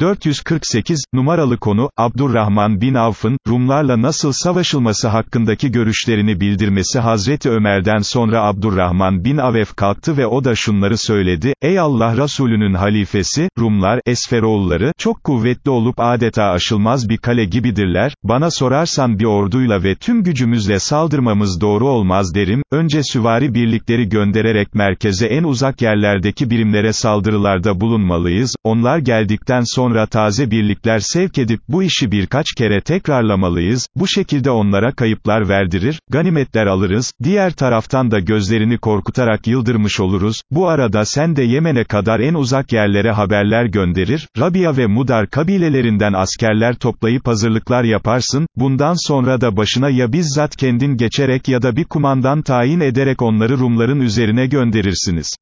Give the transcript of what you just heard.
448, numaralı konu, Abdurrahman bin Avf'ın, Rumlarla nasıl savaşılması hakkındaki görüşlerini bildirmesi Hazreti Ömer'den sonra Abdurrahman bin Avf kalktı ve o da şunları söyledi, ey Allah Resulünün halifesi, Rumlar, Esferoğulları, çok kuvvetli olup adeta aşılmaz bir kale gibidirler, bana sorarsan bir orduyla ve tüm gücümüzle saldırmamız doğru olmaz derim, önce süvari birlikleri göndererek merkeze en uzak yerlerdeki birimlere saldırılarda bulunmalıyız, onlar geldikten sonra taze birlikler sevk edip bu işi birkaç kere tekrarlamalıyız, bu şekilde onlara kayıplar verdirir, ganimetler alırız, diğer taraftan da gözlerini korkutarak yıldırmış oluruz, bu arada sen de Yemen'e kadar en uzak yerlere haberler gönderir, Rabia ve Mudar kabilelerinden askerler toplayıp hazırlıklar yaparsın, bundan sonra da başına ya bizzat kendin geçerek ya da bir kumandan tayin ederek onları Rumların üzerine gönderirsiniz.